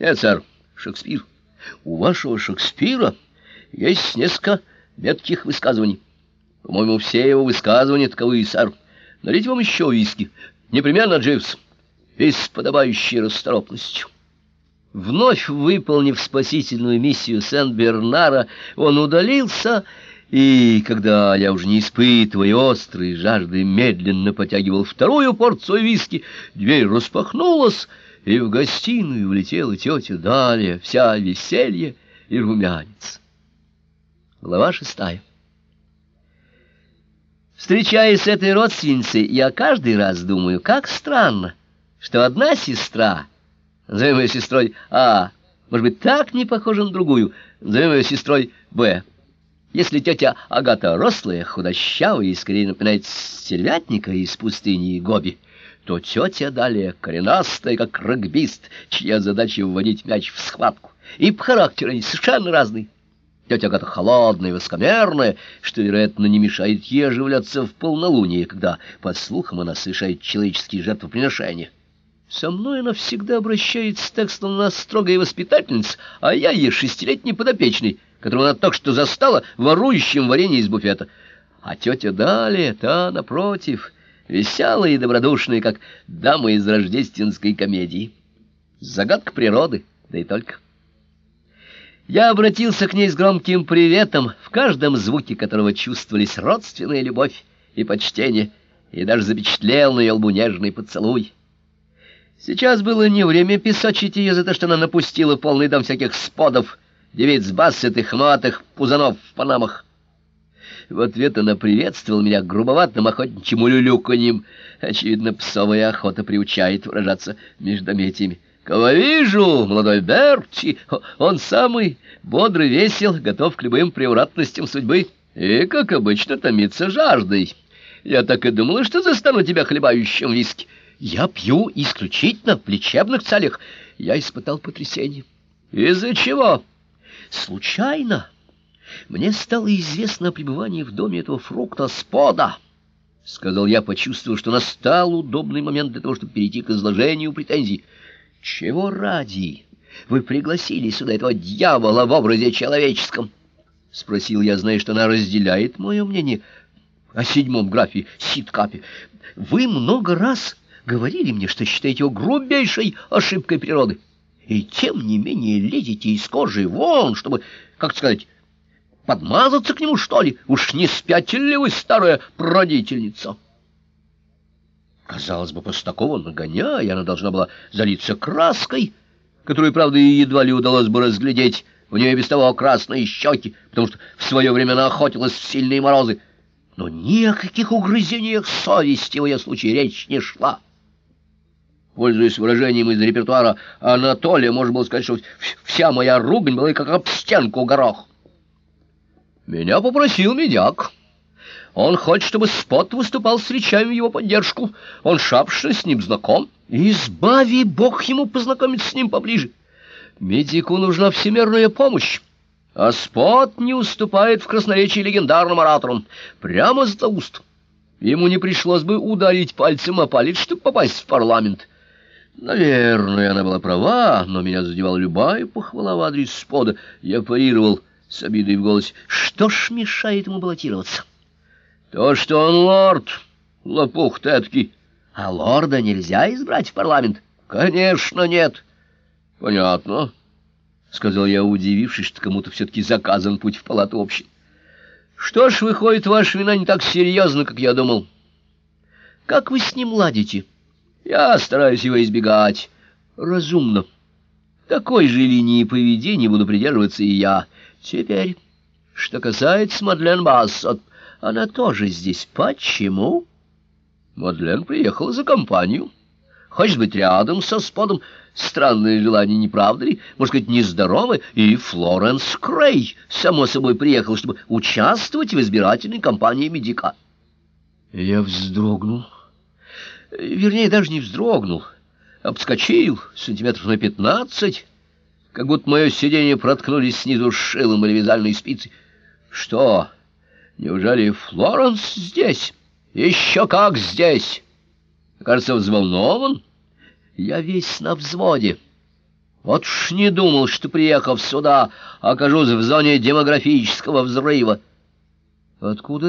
Нет, сэр, Шекспир. У вашего Шекспира есть несколько метких высказываний. По-моему, все его высказывания таковы, сэр. Налить вам еще виски. Непременно, Дживс. И с подобающей расторопностью. Вновь выполнив спасительную миссию Сент-Бернара, он удалился, и, когда я уже не испытывая острой жажды, медленно потягивал вторую порцию виски, дверь распахнулась, и в гостиную влетела тетя Далия, вся веселье и румянец. Глава шестая. Встречаясь с этой родственницей, я каждый раз думаю, как странно, что одна сестра, назовем ее сестрой А, может быть, так не похожа на другую, назовем сестрой Б. Если тетя Агата рослая, худощавая и скорее напоминает стервятника из пустыни Гоби, то тетя далее коренастая, как регбист, чья задача вводить мяч в схватку. И по характеру они совершенно разные. Тетя Агата холодная, воскомерная, что, вероятно, не мешает ей оживляться в полнолуние, когда, по слухам, она совершает человеческие жертвоприношения. Со мной она всегда обращается так, что она строгая воспитательница, а я ей шестилетний подопечный, которого она только что застала ворующим варенье из буфета. А тетя Далее, та, напротив, веселая и добродушная, как дама из рождественской комедии. Загадка природы, да и только. Я обратился к ней с громким приветом, в каждом звуке которого чувствовались родственная любовь и почтение, и даже запечатлел на ее лбу нежный поцелуй. Сейчас было не время песочить ее за то, что она напустила полный дом всяких сподов, девиц бассетых, матых, пузанов в панамах. В ответ она приветствовала меня грубоватым охотничьим улюлюканьем. Очевидно, псовая охота приучает выражаться междометиями. Кого вижу, молодой Берти, он самый бодрый, весел, готов к любым превратностям судьбы и, как обычно, томится жаждой. Я так и думала, что застану тебя хлебающим виски. Я пью исключительно в лечебных целях. Я испытал потрясение. Из-за чего? Случайно. Мне стало известно о пребывании в доме этого фрукта спода. — сказал я, почувствовав, что настал удобный момент для того, чтобы перейти к изложению претензий. — Чего ради вы пригласили сюда этого дьявола в образе человеческом? — спросил я, зная, что она разделяет мое мнение о седьмом графе Ситкапе. — Вы много раз говорили мне, что считаете его грубейшей ошибкой природы. И тем не менее лезете из кожи вон, чтобы, как сказать, подмазаться к нему, что ли? Уж не спятили ли вы, старая продительница? Казалось бы, после такого нагоняя она должна была залиться краской, которую, правда, и едва ли удалось бы разглядеть. У нее без того красные щеки, потому что в свое время она охотилась в сильные морозы. Но ни о каких угрызениях совести в ее случае речь не шла. Пользуясь выражением из репертуара Анатолия, можно было сказать, что вся моя ругань была как об стенку горох. Меня попросил медяк. Он хочет, чтобы Спот выступал с речами в его поддержку. Он шапшно с ним знаком. Избави Бог ему познакомиться с ним поближе. Медику нужна всемирная помощь. А Спот не уступает в красноречии легендарным ораторам. Прямо за уст. Ему не пришлось бы ударить пальцем о палец, чтобы попасть в парламент. Наверное, она была права, но меня задевала любая похвала в адрес Спода. Я парировал с обидой в голосе. Что ж мешает ему баллотироваться? То, что он лорд, лопух тетки. А лорда нельзя избрать в парламент? Конечно, нет. Понятно, — сказал я, удивившись, что кому-то все-таки заказан путь в палату общин. Что ж, выходит, ваша вина не так серьезна, как я думал. Как вы с ним ладите? Я стараюсь его избегать. Разумно. Такой же линии поведения буду придерживаться и я. Теперь, что касается Мадлен Бассот, она тоже здесь. Почему? Мадлен приехала за компанию. Хочет быть рядом со сподом. Странное желание, не правда ли? Может быть, нездоровое. И Флоренс Крей, само собой, приехал, чтобы участвовать в избирательной кампании медика. Я вздрогнул. Вернее, даже не вздрогнул. Обскочил сантиметров на пятнадцать как будто мое сиденье проткнули снизу шилом или вязальной спицей. Что, неужели Флоренс здесь? Еще как здесь! Кажется, взволнован. Я весь на взводе. Вот уж не думал, что, приехав сюда, окажусь в зоне демографического взрыва. Откуда